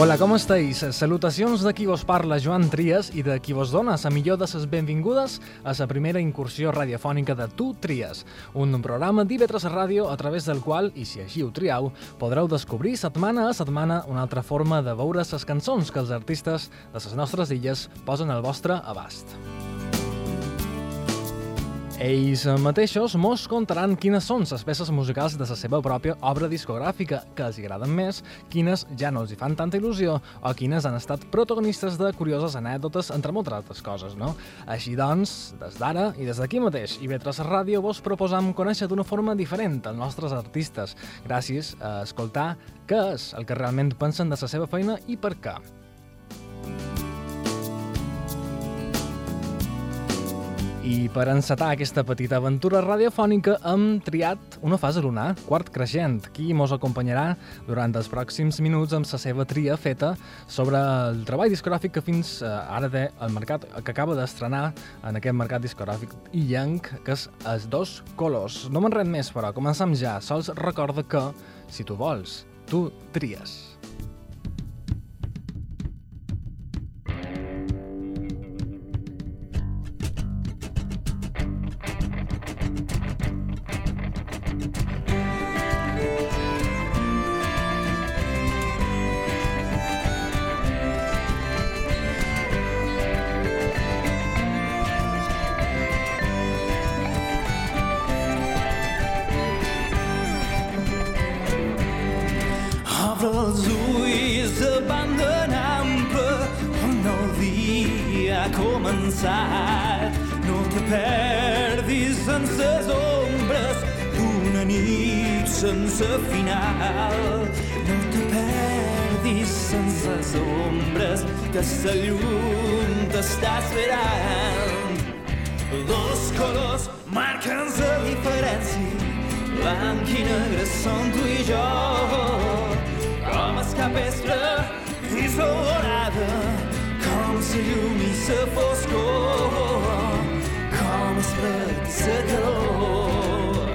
Hola, com esteu? Salutacions de qui vos parla, Joan Trias, i de qui vos dona la millor de les benvingudes a la primera incursió radiofònica de Tu Tries, un programa d'IV3 Ràdio a través del qual, i si així ho triau, podreu descobrir setmana a setmana una altra forma de veure les cançons que els artistes de les nostres illes posen al vostre abast. Ells mateixos mos contaran quines són les peces musicals de la seva pròpia obra discogràfica que els agraden més, quines ja no els hi fan tanta il·lusió o quines han estat protagonistes de curioses anècdotes, entre moltes altres coses, no? Així doncs, des d'ara i des d'aquí mateix, i Vetres Ràdio vos proposam conèixer d'una forma diferent els nostres artistes, gràcies a escoltar què és el que realment pensen de la seva feina i per què. I per encetar aquesta petita aventura radiofònica hem triat una fase lunar, quart creixent, qui mos acompanyarà durant els pròxims minuts amb la seva tria feta sobre el treball discogràfic que fins eh, ara té el mercat, que acaba d'estrenar en aquest mercat discogràfic i llenc, que és els dos colors. No me'n res més, però comencem ja. Sols recorda que, si tu vols, tu tries. Començat. No te perdis en ses ombres d'una nit sense final. No te perdis en ses ombres que sa llum t'està esperant. Dos colors marquen la diferència blanc i negre són tu i jo com el capestre i solorada com la llum i la foscor com el fred i la calor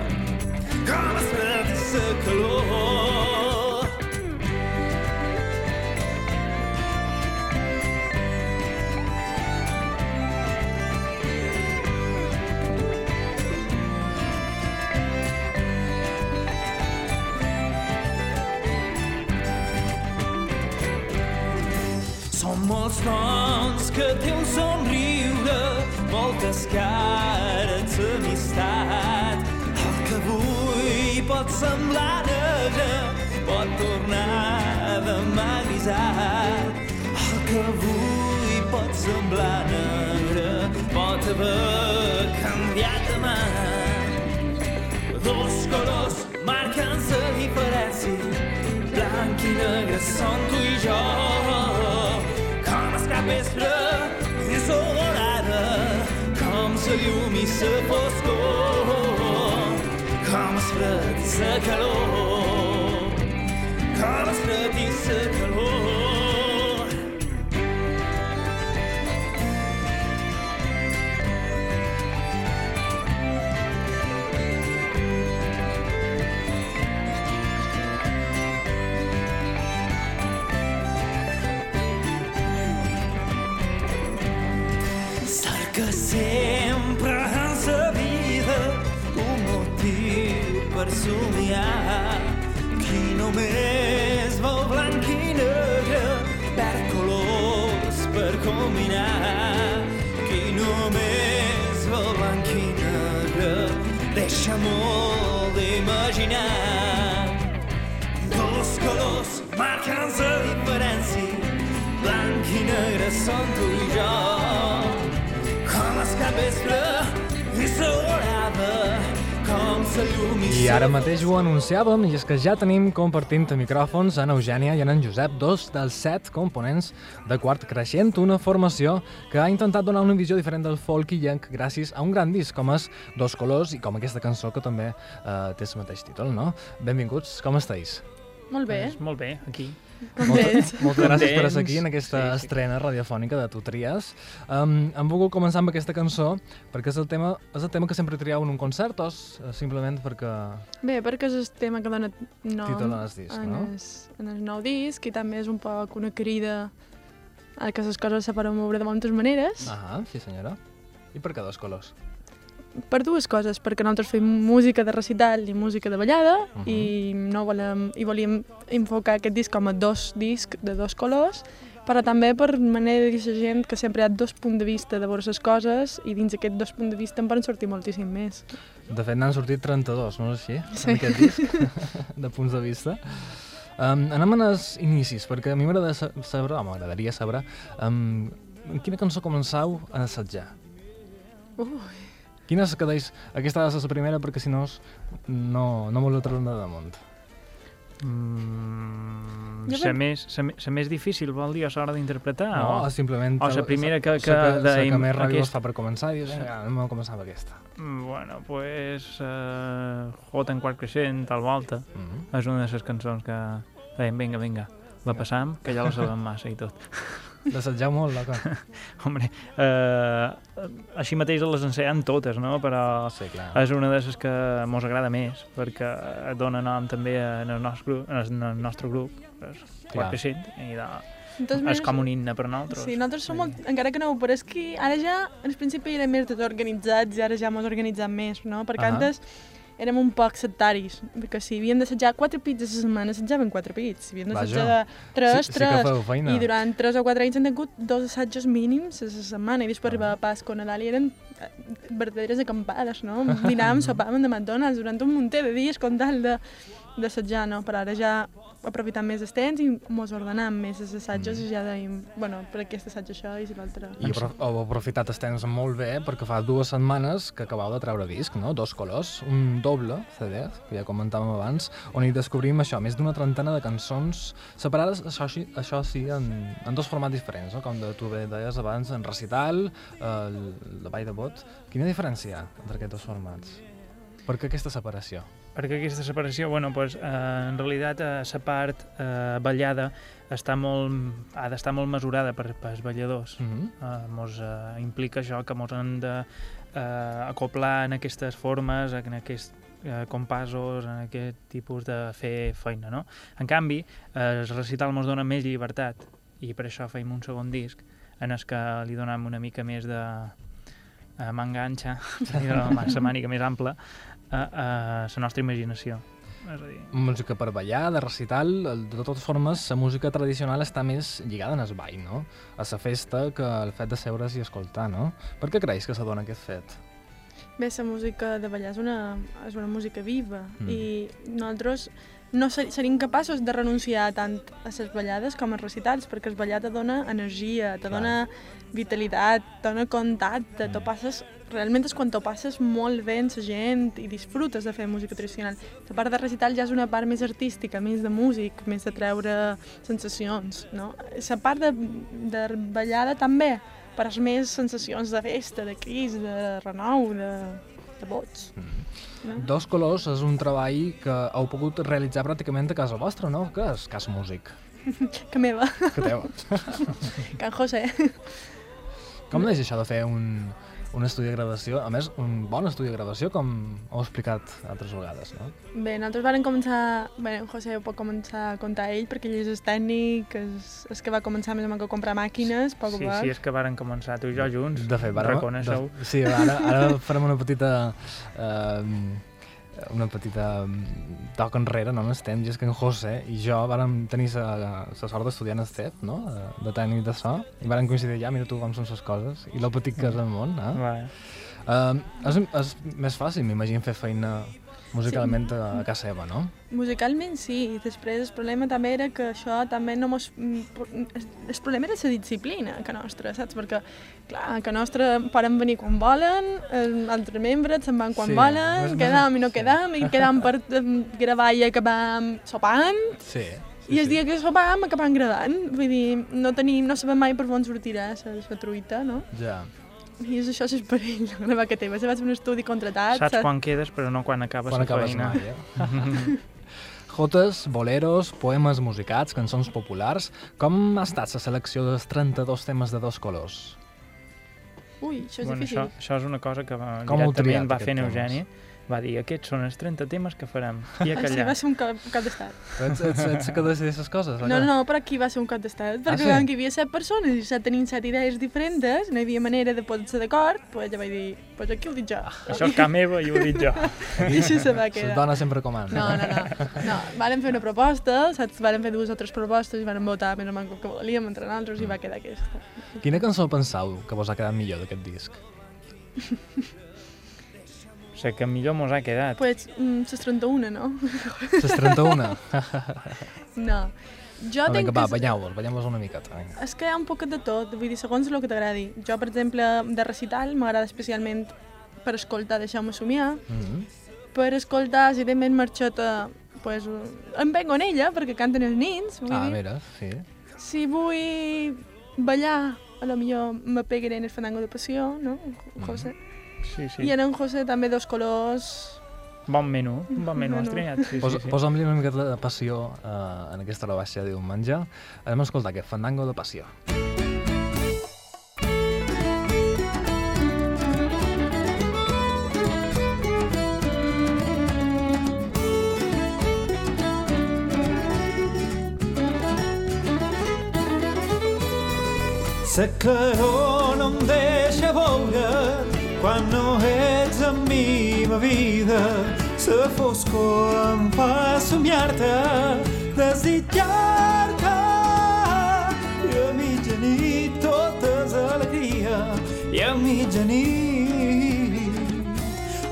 com el fred i un somriure, moltes cares d'amistat. El que avui pot semblar negre pot tornar demà grisat. El que avui pot semblar negre pot haver canviat demà. Dos colors marquen la diferència, blanc i negre són com la llum i la foscor com el fred i la calor com el fred i la calor per somiar. Qui només vol blanc i negre perd colors per combinar. Qui només vol blanc i negre deixa molt d'imaginar. Dos colors marquen la diferència blanc i negre són tu i jo com el capvespre i s'orava com la llum i, ara mateix ho anunciàvem, i és que ja tenim compartint micròfons en Eugènia i en en Josep, dos dels set components de Quart Creixent, una formació que ha intentat donar una visió diferent del folk i llenc gràcies a un gran disc com és Dos Colors i com aquesta cançó que també eh, té el mateix títol, no? Benvinguts, com esteu? Molt bé. Pues, molt bé, aquí. Contents. Moltes gràcies per estar aquí en aquesta Sí, sí. estrena radiofònica de Tu Tries. Um, hem volgut començar amb aquesta cançó perquè és el tema, és el tema que sempre trieu en un concert o eh, simplement perquè... Bé, perquè és el tema que dona nom Títol en el disc, en, no? el, en el nou disc i també és un poc una crida a que les coses se poden moure de moltes maneres. Ah, sí senyora. I per què dos colors? Per dues coses, perquè nosaltres fem música de recital i música de ballada Mhm. i no volem, i volíem enfocar aquest disc com a dos discs de dos colors, però també per manera de dir la gent que sempre hi ha dos punts de vista de veure les coses i dins aquests dos punts de vista en poden sortir moltíssim més. De fet, n'han sortit 32, no és així? Sí. En aquest disc, de punts de vista. Um, anem als inicis, perquè a mi m'agrada sa- saber, m'agradaria saber, um, quina cançó començau a assajar? Ui, Quina és que aquesta ha de ser la primera perquè si no, no, no m'ho la de damunt. Mm, la crec- més, la més difícil, vol dir, a l'hora d'interpretar? No, o... simplement... o la primera que- que la de- que més ràbia aquest- es fa per començar i dius, vinga, anem a començar amb aquesta. Mm, Bueno, pues... Uh, Hot en quart creixent, tal volta. Mm -hmm. És una de les cançons que dèiem, vinga, vinga, la passam, que ja la sabem massa i tot. L'assajar molt, loca. Hombre, eh, així mateix les ensenyem totes, no? Però Sí, clar. és una de les que mos agrada més, perquè dona nom també en el nostre grup, en el nostre grup, és Clar. quart creixent, i de, totes és com un himne per nosaltres. Sí, nosaltres som molt, encara que no ho pareixi, ara ja, al principi érem més tots organitzats i ara ja mos organitzem més, no? Perquè Ahà. antes érem un poc sectaris, perquè si havíem d'assajar quatre pits a la setmana, assajaven quatre pits. Si havíem Vaja. d'assajar tres, sí, sí tres. feina. I durant tres o quatre anys han tingut dos assajos mínims a la setmana i després Ah. arribava Pasco, Nadal i eren eh, verdaderes acampades, no? Dinàvem, sopàvem de McDonald's durant un munt de dies com tal de d'assajar, no? Però ara ja aprofitam més els temps i mos ordenem més els assajos Mm. i ja dèiem, bueno, per aquest assaig això i si l'altre... I heu aprofitat el temps molt bé perquè fa dues setmanes que acabeu de treure disc, no? Dos colors, un doble CD, que ja comentàvem abans, on hi descobrim això, més d'una trentena de cançons separades, això, sí- això sí, en, en dos formats diferents, no? Com de, tu bé deies abans, en recital, el, la ball de vot. Quina diferència hi ha entre aquests dos formats? Per què aquesta separació? Perquè aquesta separació, bueno, pues, eh, en realitat eh, la part eh, ballada està molt, ha d'estar molt mesurada per, per els balladors. Mm -hmm. eh, mos eh, implica això que mos han de eh, acoplar en aquestes formes, en aquests eh, compassos, en aquest tipus de fer feina, no? En canvi, eh, el recital mos dona més llibertat i per això feim un segon disc en el que li donem una mica més de eh, m'enganxa, la mànica més ampla, a, a la nostra imaginació. És a dir, Música per ballar, de recital, de totes formes, la música tradicional està més lligada en el ball, no? A la festa que el fet de seure's i escoltar, no? Per què creus que s'adona aquest fet? Bé, la música de ballar és una, és una música viva Mm. i nosaltres no ser, seríem capaços de renunciar tant a les ballades com als recitals, perquè el ballar te dona energia, te Clar. dona vitalitat, te dona contacte, Mm. mm. passes, realment és quan t'ho passes molt bé amb la gent i disfrutes de fer música tradicional. La part de recital ja és una part més artística, més de músic, més de treure sensacions, no? La part de, de ballada també, però és més sensacions de festa, de crits, de renou, de, de vots. No? Dos colors és un treball que heu pogut realitzar pràcticament a casa vostra, no? Que és cas músic. Que meva, Que teu. Can José. Com és això de fer un, un estudi de gravació? A més, un bon estudi de gravació, com heu explicat altres vegades, no? Bé, nosaltres vam començar... Bé, en José ho pot començar a contar ell, perquè ell és el tècnic, és, és que va començar més o menys a comprar màquines, poc a sí, poc. sí, és que varen començar tu i jo junts, De fet, vàrem- reconeixeu. De, sí, ara, ara farem una petita... Uh, una petita mm, toc enrere, no n'estem, i és que en José i jo vàrem tenir la sort d'estudiar en Estep, no?, de, de tècnic de so, i vàrem coincidir ja, mira tu com són les coses, i lo petit que és el món, eh? Va. Uh, és, és més fàcil, m'imagino, fer feina musicalment a, a casa seva, no? Musicalment sí, i després el problema també era que això també no mos... El problema era la disciplina que nostra, saps? Perquè, clar, que nostra poden venir quan volen, els altres membres se'n van quan Sí, sí, volen, més- quedam i no sí. quedam, i quedam per gravar i acabam sopant, Sí. i el dia que sopam acabam gravant. Vull dir, no tenim, no sabem mai per on sortirà la truita, no? Ja. I és això és el perill, la vaca teva. Se vas fer un estudi contratat, Saps quan quedes, però no quan acabes Quan la acabes feina. mai, eh? Jotes, boleros, poemes musicats, cançons populars... Com ha estat la selecció dels 32 temes de dos colors? Ui, això és bueno, difícil. això, això és una cosa que va, Com directament va fer en temes? Va dir, aquests són els 30 temes que farem. I a Ah, sí, callar. va ser un cap, cap d'estat. Ets, ets, ets que decideix les coses? o No, no, però aquí va ser un cap d'estat, perquè ah, sí? hi havia set persones i set tenien set idees diferents, no hi havia manera de posar-se d'acord, doncs ja vaig dir, doncs aquí ho dic jo. Això és ca meva i ho dit jo. I així se va Les quedar. dones sempre comanden. No, no, no. no. Varen fer una proposta, saps? Varen fer dues o tres propostes i varen votar més o menys que volíem entre nosaltres i va quedar aquesta. Quina cançó penseu que vos ha quedat millor d'aquest disc? Sigui, que millor mos ha quedat. Pues, mm, ses 31, no? Les 31? No. Jo vinga, va, que... banyeu-vos, banyeu-vos una miqueta. Vinga. És que hi ha un poquet de tot, vull dir, segons el que t'agradi. Jo, per exemple, de recital m'agrada especialment per escoltar Deixeu-me somiar, Mm -hmm. per escoltar, evidentment, Marxota, pues, em vengo en ella, perquè canten els nins, vull Ah, dir. mira, sí. Si vull ballar, a lo millor me pegaré en el fandango de passió, no? Mm. José. Sí, Sí. I en en José també dos colors... Bon menú, un bon menú has Menú. triat. Sí, Pos, sí, sí. Posa'm-li una miqueta de passió eh, en aquesta hora baixa diu menjar. Anem a escoltar aquest fandango de passió. La claror quan no ets amb mi, ma vida. La foscor em fa somiar-te, desitjar-te. I a mitjanit tot és alegria, i a mitjanit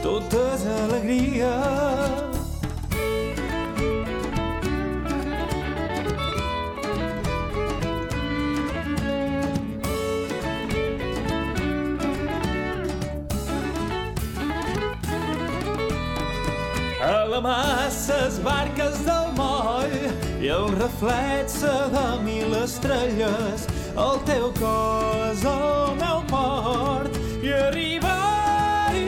tot és alegria. A la mà ses barques del moll i el reflex de mil estrelles. El teu cos al meu port i arribar-hi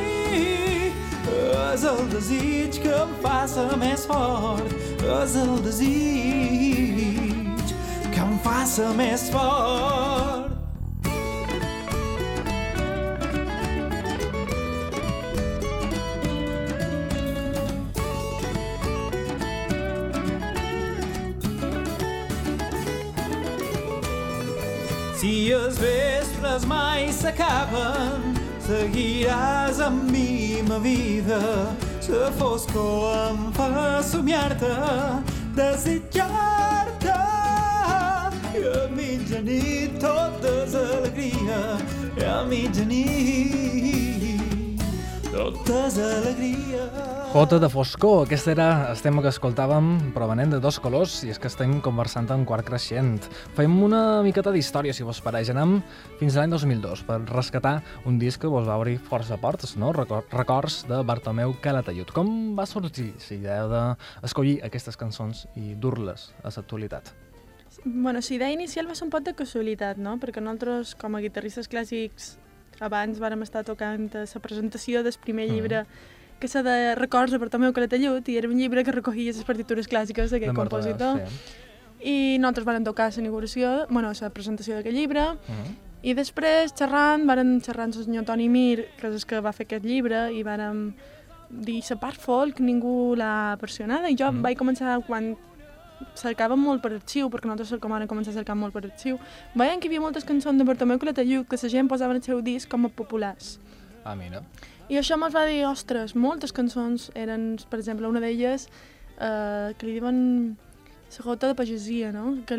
és el desig que em faça més fort és el desig que em faça més fort Els vespres mai s'acaben, seguiràs amb mi, ma vida. La foscor em fa somiar-te, desitjar-te. I a mitjanit tot és alegria, i a mitjanit tot és Jota de Foscor, aquest era el tema que escoltàvem provenent de dos colors i és que estem conversant en quart creixent. Fem una miqueta d'història, si vos pareix. Anem fins a l'any 2002 per rescatar un disc que vos va obrir força portes, no? Recor- Records de Bartomeu Calatayud. Com va sorgir la idea d'escollir aquestes cançons i dur-les a l'actualitat? Bueno, la idea inicial va ser un pot de casualitat, no? Perquè nosaltres, com a guitarristes clàssics, abans vàrem estar tocant la presentació del primer Mhm. llibre que s'ha de Records de Bartomeu Calatayud i era un llibre que recollia les partitures clàssiques d'aquest compositor. Sí. I nosaltres vàrem tocar la inauguració, bueno, la presentació d'aquest llibre, Mm. i després, xerrant, vàrem xerrar amb el senyor Toni Mir, que és el que va fer aquest llibre, i vàrem dir la part folk ningú l'ha versionada, i jo Mhm. vaig començar quan cercàvem molt per arxiu, perquè nosaltres com ara començar a cercar molt per arxiu, veiem que hi havia moltes cançons de Bartomeu Calatayud que la gent posava en el seu disc com a populars. Ah, mira. I això ens va dir, ostres, moltes cançons eren, per exemple, una d'elles eh, que li diuen la jota de pagesia, no? Que,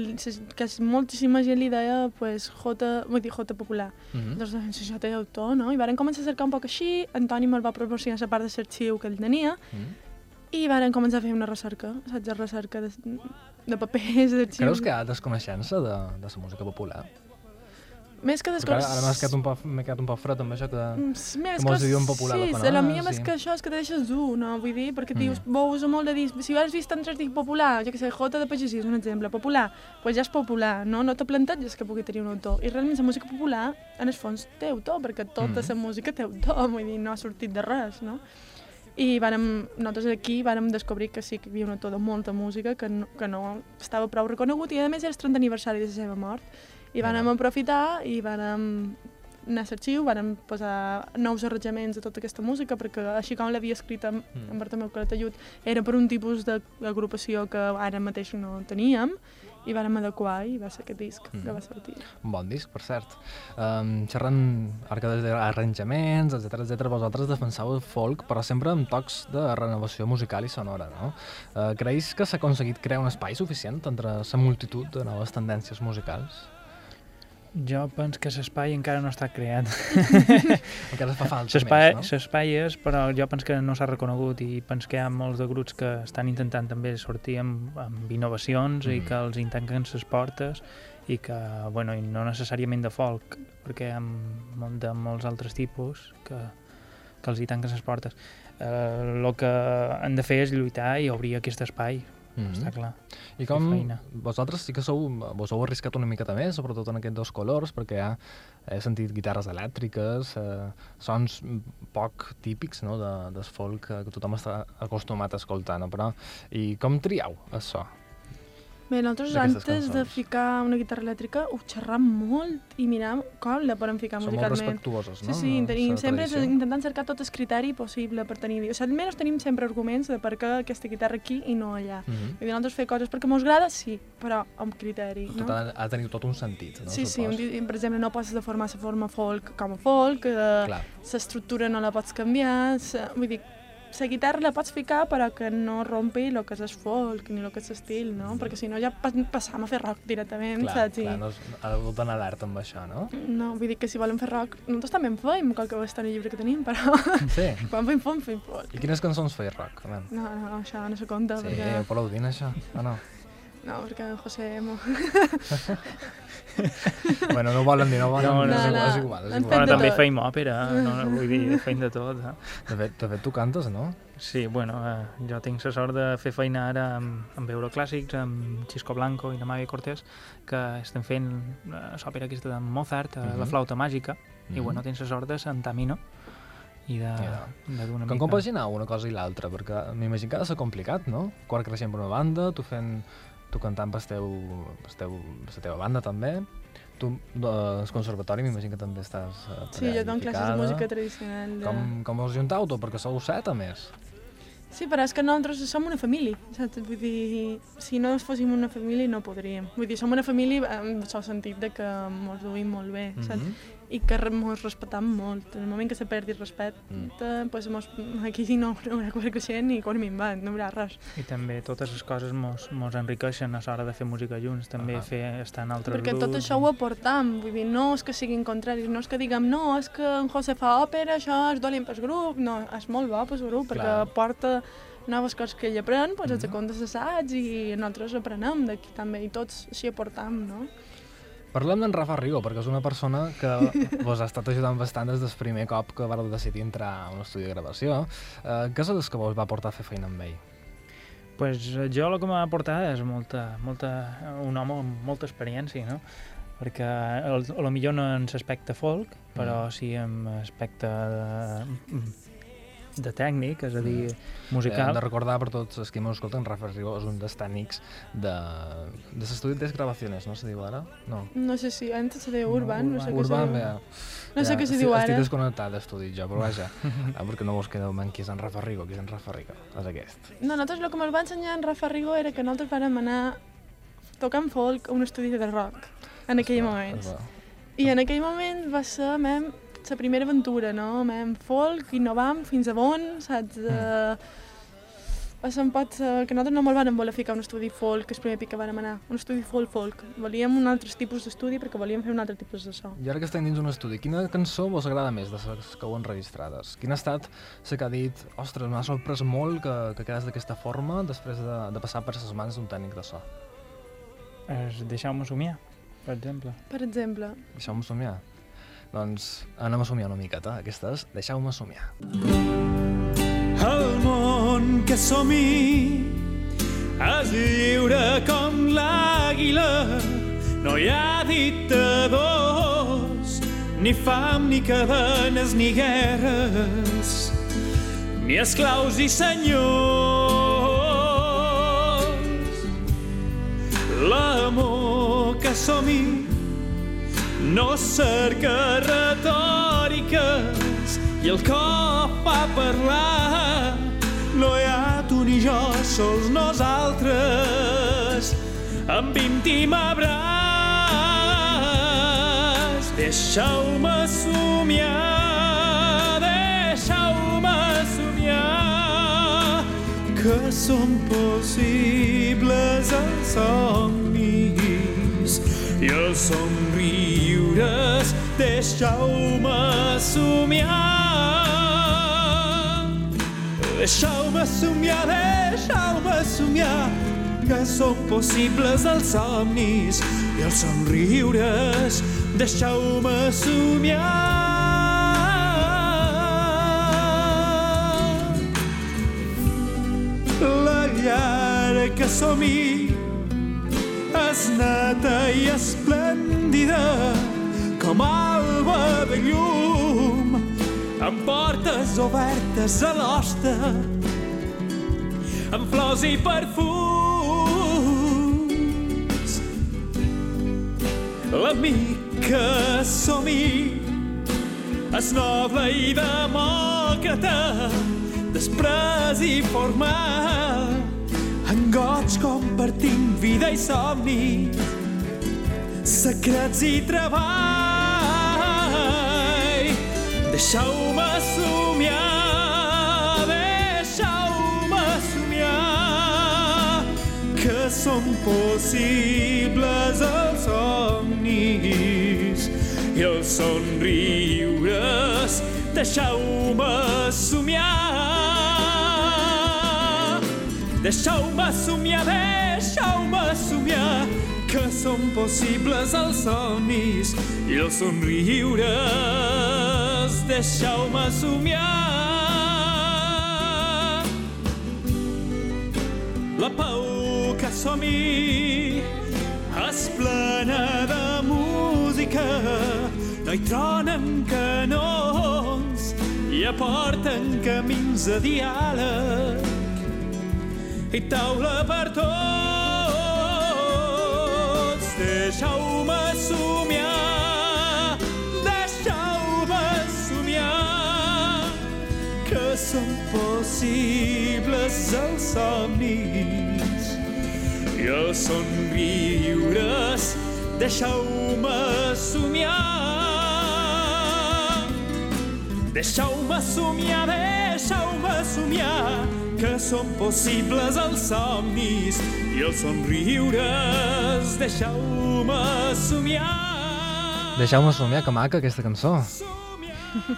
que moltíssima gent li deia, pues, jota, vull dir, jota popular. Mm. Doncs això té autor, no? I varen començar a cercar un poc així, Antoni me'l va proporcionar la part de l'arxiu que ell tenia, Mm. i varen començar a fer una recerca, saps? Recerca de, de papers, d'arxius... Creus que hi ha desconeixença de, de la música popular? Més que descors... ara, ara m'ha quedat, un poc, m'he quedat un poc fred amb això que... Mm, Més com els idioma popular sí, la ah, mia més sí. que això és que te deixes dur, no? Vull dir, perquè Mm. dius, vau uso molt de dir, si has vist altres dir popular, jo que sé, Jota de Pagesia és un exemple, popular, doncs pues ja és popular, no? No te planteges que pugui tenir un autor. I realment la música popular, en el fons, té autor, perquè tota Mm. la música té autor, vull dir, no ha sortit de res, no? i vàrem, nosaltres aquí vàrem descobrir que sí que hi havia un autor de molta música que no, que no estava prou reconegut i a més era el 30 aniversari de la seva mort i vàrem aprofitar i vàrem anar a l'arxiu, vàrem posar nous arranjaments de tota aquesta música perquè així com l'havia escrit en, Mm. en Bartomeu Calatayud era per un tipus de- d'agrupació que ara mateix no teníem i vàrem adequar i va ser aquest disc Mm. que va sortir. Un bon disc, per cert. Um, xerrant arcades d'arranjaments, etc etc. vosaltres defensau el folk, però sempre amb tocs de renovació musical i sonora, no? Uh, creus que s'ha aconseguit crear un espai suficient entre la multitud de noves tendències musicals? Jo penso que l'espai encara no està creat. Encara es fa falta més, no? l'espai és, però jo penso que no s'ha reconegut i penso que hi ha molts de grups que estan intentant també sortir amb, amb innovacions i Mhm. que els intenten les portes i que, bueno, i no necessàriament de folk, perquè hi ha molt de molts altres tipus que, que els hi tanquen les portes. El eh, que han de fer és lluitar i obrir aquest espai, Mhm. està clar. I com vosaltres sí que sou, vos heu arriscat una miqueta més, sobretot en aquests dos colors, perquè ja he sentit guitarres elèctriques, eh, sons poc típics no, de, del folk que, que tothom està acostumat a escoltar, no? però i com triau això? Bé, nosaltres antes de cançons. ficar una guitarra elèctrica ho xerram molt i miram com la podem ficar molt musicalment. respectuosos, Sí, no? sí, de tenim, la sempre tradició. intentant cercar tot el criteri possible per tenir... O sigui, almenys tenim sempre arguments de per què aquesta guitarra aquí i no allà. Mhm. Vull dir, nosaltres fer coses perquè mos agrada, sí, però amb criteri, Tot no? ha, ha de tenir tot un sentit, no? sí, sí, un, supos. per exemple, no pots deformar la forma folk com a folk, eh, l'estructura no la pots canviar, sa, vull dir, la guitarra la pots ficar però que no rompi el que és el folk ni el que és l'estil, no? Perquè si no ja pas, passam a fer rock directament, Clar, saps? I- clar, no, és- ha hagut d'anar alerta amb això, no? No, vull dir que si volen fer rock, nosaltres també en feim, qualque estona lliure que tenim, però Sí. quan fem fem, fem folk. I quines cançons feia rock? Veure. No, no, no, això no se compta, Sí, perquè... podeu dir, això? O no? No, perquè en José... Mo... bueno, no volen dir, no volen No, dir, no, és, igual, no. és igual, és igual. Bueno, també tot. feim òpera, no, no vull dir, feim de tot. Eh? De fet, de fet, tu cantes, no? Sí, bueno, eh, jo tinc la sort de fer feina ara amb, amb Euroclàssics, amb Xisco Blanco i Namavi Cortés, que estem fent eh, l'òpera aquesta de Mozart, uh Mhm. La flauta màgica, i Mhm. bueno, tens la sort de Santa Mino i de, Ja. de d'una Com mica... compaginau una cosa i l'altra? Perquè m'imagino que ha de ser complicat, no? Quan creixem per una banda, tu fent... tu cantant per teu, per teu, la teva banda també, tu eh, al conservatori m'imagino que també estàs eh, Sí, jo dono classes de música tradicional. De... Com, com us juntau tot? Perquè sou set, a més. Sí, però és que nosaltres som una família, saps? Vull dir, si no fóssim una família no podríem. Vull dir, som una família en el sentit de que mos duim molt bé, saps? Mhm. I que re- mos respectam molt. En el moment que se perdi el respecte, Mm. pues mos, aquí sí no, no hi haurà cosa creixent ni quan minvant, no hi haurà res. I també totes les coses mos, mos enriqueixen a l'hora de fer música junts, també Ahà. fer estar en altres Perquè grups. tot això ho aportam, vull dir, no és que siguin contraris, no és que diguem, no, és que en José fa òpera, això és dolent pel grup, no, és molt bo pel grup, perquè Clar. aporta noves coses que ell aprèn, doncs Mhm. els acontes assaig i nosaltres aprenem d'aquí també, i tots s'hi aportam, no? Parlem d'en Rafa Rigo, perquè és una persona que vos ha estat ajudant bastant des del primer cop que vareu decidir entrar a un estudi de gravació. Uh, què és el que vos va portar a fer feina amb ell? pues, eh, jo el que m'ha aportat és molta, molta, un home amb molta experiència, no? perquè el, lo millor no en l'aspecte folk, però Mm. sí en aspecte de, de tècnic, és a dir, Eh, hem musical. de recordar per tots els que m'escolten, Rafa Rigo és un dels tècnics de, de l'estudi de gravacions, no se diu ara? No. No sé si antes se deia No, Urban, no, sé què Urban, se bé. diu. No sé ja, què se estic- diu Estic ara. desconnectat d'estudi jo, però vaja, ah, perquè no vos quedeu en qui és en Rafa Rigo, qui és en Rafa Rigo, és aquest. No, nosaltres el que ens va ensenyar en Rafa Rigo era que nosaltres vàrem anar tocant folk a un estudi de rock, en aquell moment. I en aquell moment va ser, mem, la primera aventura, no? Mem, folk, innovam, fins a on, saps? Uh, va ser un pot uh, que nosaltres no molt vàrem voler ficar un estudi folk, que és el primer pic que vàrem anar, un estudi folk-folk. Volíem un altre tipus d'estudi perquè volíem fer un altre tipus de so. I ara que estem dins un estudi, quina cançó vos agrada més de les que heu enregistrades? Quina ha estat la que ha dit, ostres, m'ha sorprès molt que, que quedés d'aquesta forma després de, de passar per les mans d'un tècnic de so? És Deixeu-me somiar, per exemple. Per exemple, Deixeu-me somiar. Doncs anem a somiar una miqueta. Aquesta és Deixeu-me somiar. El món que som-hi és lliure com l'àguila. No hi ha dictadors, ni fam, ni cadenes, ni guerres. ni esclaus i senyors. L'amor que som-hi no cerca retòriques i el cop fa parlar. No hi ha tu ni jo, sols nosaltres, amb íntim abraç. Deixeu-me somiar, deixeu-me somiar, que són possibles els somnis i els somriures. Deixeu-me somiar, deixeu-me somiar, deixeu-me somiar, que són possibles els somnis i els somriures. Deixeu-me somiar. La llar que som-hi neta i esplèndida com alba de llum amb portes obertes a l'hoste amb flors i perfums. L'amic que som-hi és noble i demòcrata després i formal en goig compartim vida i somni secrets i treball deixeu-me somiar deixeu-me somiar que són possibles els somnis. I els somriures deixeu-me somiar. Deixeu-me somiar deixeu-me somiar que són possibles els somnis i els somriures deixeu-me somiar la pau que som-hi és plena de música no hi tronen canons i aporten camins de diàleg i taula per tots. Deixeu-me somiar, deixeu-me somiar, que són possibles els somnis i els somriures. Deixeu-me somiar, deixeu-me somiar, deixeu-me somiar, que són possibles els somnis i els somriures. Somiar. Deixeu-me somiar, que maca aquesta cançó.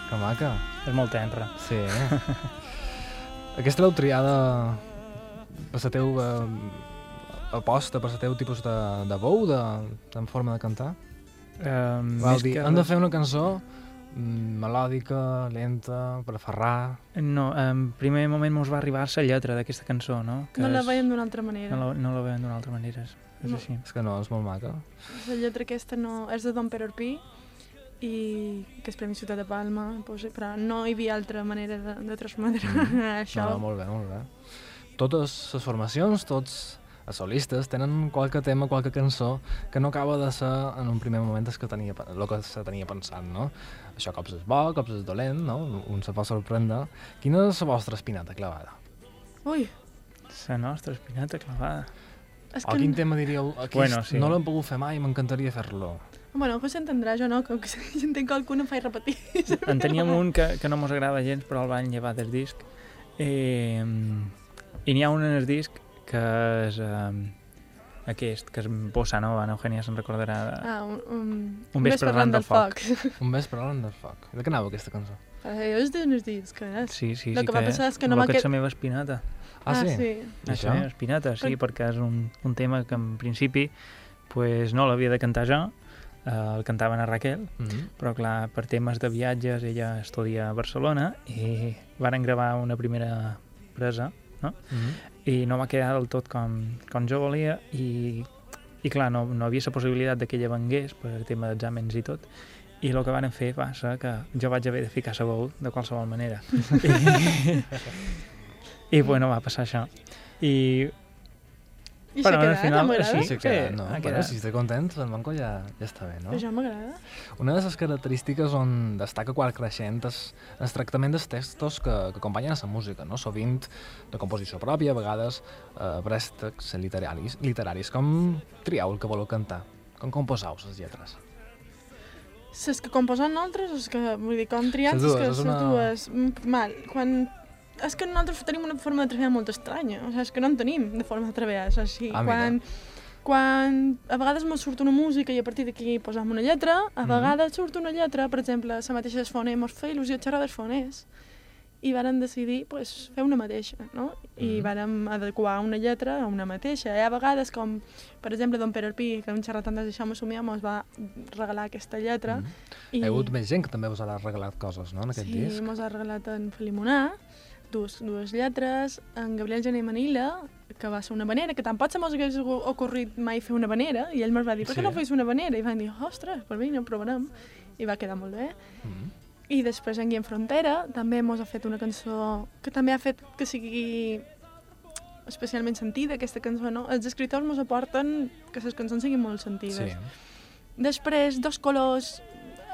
Que maca. És molt tenra. Sí, eh? Aquesta l'heu triada per la teva aposta, per la teu tipus de, de veu, de, de forma de cantar? Um, Val dir, hem de fer una cançó melòdica, lenta, per aferrar... No, en primer moment mos va arribar la lletra d'aquesta cançó, no? No la és- veiem d'una altra manera. No la, no la veiem d'una altra manera, és, és No. així. És que no, és molt maca. La lletra aquesta no, és de Don Pere Orpí i que és Premi Ciutat de Palma, doncs, però no hi havia altra manera de, de transmetre Mm. això. No, no, molt bé, molt bé. Totes les formacions, tots els solistes, tenen qualque tema, qualque cançó que no acaba de ser en un primer moment el que, tenia, el que se tenia pensat, no? Això cops és bo, cops és dolent, no? Un se pot sorprendre. Quina és la vostra espinata clavada? Ui, La nostra espinata clavada. és O que... quin tema diríeu, aquest Bueno, sí. no l'hem pogut fer mai i m'encantaria fer-lo? Bueno, José entendrà, jo no, que, que si entenc qualcuna em faig repetir. En teníem un que, que no mos agrada gens, però el van llevar del disc. Eh, I n'hi ha un en el disc que és eh, aquest, que és Bossa Nova, no? Eugènia se'n recordarà. De... Ah, un, un, Un vespre arran del foc. Un vespre a del foc. De què anava aquesta cançó? Però és d'un disc, que és. Sí, sí, Lo sí que va passar és que no va que que- és la meva espinata. Ah, sí? sí. I És això? meva espinata, sí, Per- perquè és un, un tema que en principi pues, no l'havia de cantar jo, eh, el cantava a Raquel, Mm -hmm. però clar, per temes de viatges ella estudia a Barcelona i varen gravar una primera presa Mm -hmm. i no va quedar del tot com, com jo volia i, i clar, no, no havia la possibilitat de que ella vengués per tema d'exàmens i tot i el que van fer va ser que jo vaig haver de ficar la veu de qualsevol manera. I, I bueno, va passar això. I I Però s'ha quedat, final, m'agrada. així- Sí que, Sí, no, ha bueno, quedat. si estic content, el manco ja, ja està bé, no? Això m'agrada. Una de les característiques on destaca quart creixent és el tractament dels textos que, que acompanyen a la música, no? sovint de composició pròpia, a vegades eh, préstecs literaris, literaris. Com trieu el que voleu cantar? Com composeu les lletres? Les que composen nosaltres, és que, vull dir, com triats, Les que les una- dues... mm, Mal, quan... És que nosaltres tenim una forma de treballar molt estranya, o sigui, és que no en tenim de forma de treballar, és així. Ah, mira. quan, quan a vegades me surt una música i a partir d'aquí posam una lletra, a Mhm. vegades surt una lletra, per exemple, la mateixa Esfoner, mos fa il·lusió xerrar d'Esfoners, i varen decidir pues, fer una mateixa, no? I Mhm. vàrem adequar una lletra a una mateixa. Hi ha vegades com, per exemple, Don Pere Arpí, que hem xerrat tant d'això amb Somià, mos va regalar aquesta lletra. Mm. I... Hi ha hagut més gent que també us ha regalat coses, no?, en aquest sí, disc. mos ha regalat en Felimonar, dues, dues lletres, en Gabriel Gené Manila, que va ser una vanera, que tampoc se mos hagués ocorrit mai fer una vanera, i ell mos va dir, per què Sí. no fes una vanera? I van dir, ostres, per mi no provarem. I va quedar molt bé. Mm. I després en Guillem Frontera també mos ha fet una cançó que també ha fet que sigui especialment sentida, aquesta cançó, no? Els escriptors mos aporten que les cançons siguin molt sentides. Sí. Després, dos colors,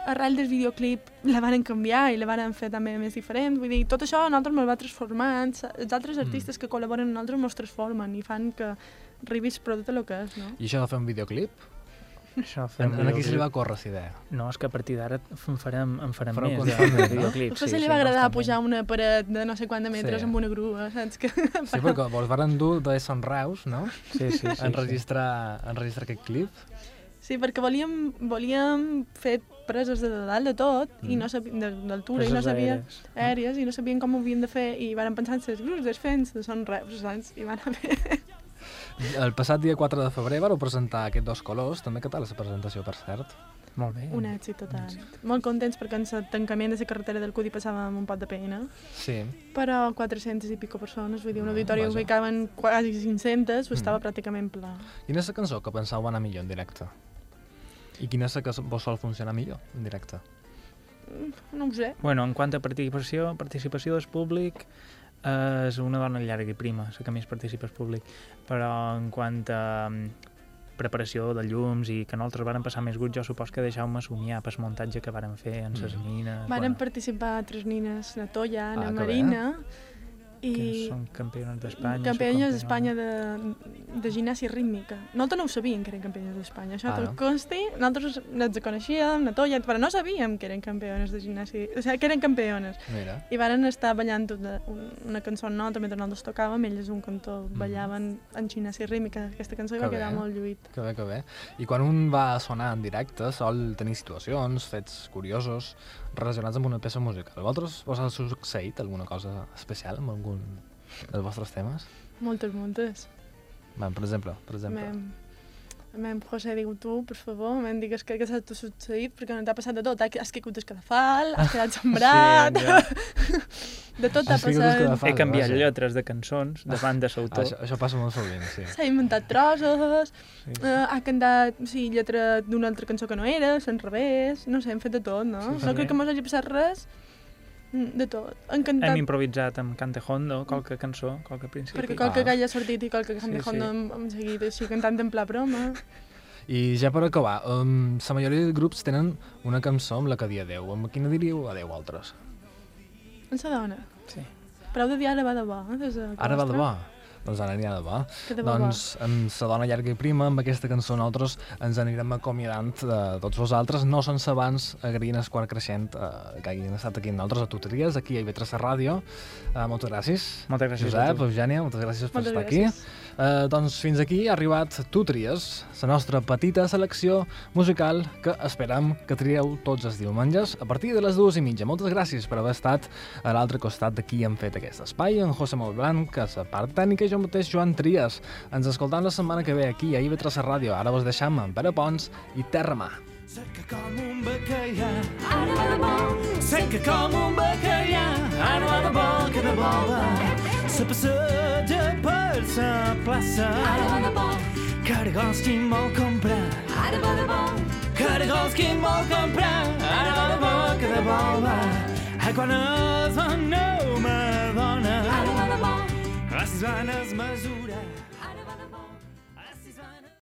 arrel del videoclip, la van canviar i la van fer també més diferent. Vull dir, tot això a nosaltres ens va transformant. Els altres Mm. artistes que col·laboren amb nosaltres ens transformen i fan que arribi el producte el que és, no? I això de fer un videoclip? això En, fem en aquí se li va córrer la idea. No, és que a partir d'ara en farem, en farem Fareu més de, més, de no? videoclips. Potser se li va agradar pujar una paret de no sé quants metres Sí. amb una grua, saps? Que... Sí, perquè vos varen dur de Sant Reus, no?, Sí, sí, sí. enregistrar, a enregistrar aquest clip. Sí, perquè volíem, volíem fer preses de dalt de tot, mm. i no d'altura, i no sabíem, aèries, i no sabien com ho havien de fer, i van pensar en les grups dels fents de Son Reus, saps? I van haver... El passat dia 4 de febrer vareu presentar aquests dos colors, també què tal la presentació, per cert? Molt bé. Un èxit total. Molt contents perquè en el tancament de la carretera del Cudi passàvem un pot de pena, Sí. però 400 i pico persones, vull dir, un Ah, auditori on hi caben quasi 500, ho estava Mm. pràcticament pla. Quina és la cançó que penseu va anar millor en directe? I quina és la que vos sol funcionar millor en directe? No ho sé. Bueno, en quant a participació, participació del públic, eh, és una dona llarga i prima, la que més participa el públic, però en quant a mm, preparació de llums i que nosaltres varen passar més gut, jo supos que deixeu-me somiar pel muntatge que varen fer en les Mm. nines. Varen participar tres nines, na Toya, Ah, na que bé. Marina, que i són campiones d'Espanya. campiones d'Espanya de, de gimnàsia rítmica. Nosaltres no ho sabíem que eren campiones d'Espanya, això Ah, no? tot consti, nosaltres ens coneixíem, na Toya, però no sabíem que eren campiones de gimnàsia, o sigui, que eren campiones. Mira. I varen estar ballant una, una cançó nota mentre nosaltres tocàvem, elles un cantó Mhm. ballaven en gimnàsia rítmica. Aquesta cançó i Que va quedar bé. molt lluït. Que bé, que bé. I quan un va sonar en directe sol tenir situacions, fets curiosos, relacionats amb una peça musical. A vosaltres vos ha succeït alguna cosa especial amb algun dels vostres temes? Moltes, moltes. Va, per exemple, per exemple. Mem, mem, José, diu tu, per favor, me'n digues que, que s'ha succeït, perquè no t'ha passat de tot. Has has caigut escadafal, has quedat sembrat, Sí, de tot t'ha passat. He canviat vaja. lletres de cançons davant de Ah, l'autor. això, això passa molt sovint, sí. S'ha inventat trossos, Sí. uh, ha cantat sí, lletra d'una altra cançó que no era, s'ha revés, no sé, hem fet de tot, no? Sí, sí. no crec que mos hagi passat res de tot. Cantat... Hem improvisat amb Cantejondo, qualque cançó, qualque principi. Perquè qualque Ah. gall ha sortit i qualque Sí, sí, sí. sí. hem, hem seguit així cantant en pla broma. I ja per acabar, um, la majoria de grups tenen una cançó amb la que dir adeu. Amb quina diríeu adeu altres? En sa dona. Sí. Prou de dir ara va de bo. Eh? Des de Ara va de bo. Doncs ara n'hi ha de bo. Que Doncs amb la dona llarga i prima, amb aquesta cançó nosaltres ens anirem acomiadant de tots vosaltres, no sense abans agraint el quart creixent eh, que hagin estat aquí amb nosaltres a Tutories, aquí a IB3 Ràdio. Eh, moltes gràcies. Moltes gràcies a Josep, tu. Eugènia, moltes gràcies per Moltes estar gràcies. aquí. Eh, doncs fins aquí ha arribat Tutories, la nostra petita selecció musical que esperam que trieu tots els diumenges a partir de les dues i mitja. Moltes gràcies per haver estat a l'altre costat d'aquí hem fet aquest espai, en José Molblanc, que és la part tècnica, i jo mateix, Joan Trias. Ens escoltam la setmana que ve aquí a IB3 Ràdio. Ara vos deixam amb Pere Pons i Terra Mà. Seca com un bacallà, ara va de bo. Seca com un bacallà, ara va de bo, que de bo va. Sapassa de per sa plaça. Ara va de bo. Caragols qui vol comprar. Ara va de bo. Caragols qui vol comprar. Ara va de bo que de bo va. A quan es van no me dona. Ara va de bo. Les van es.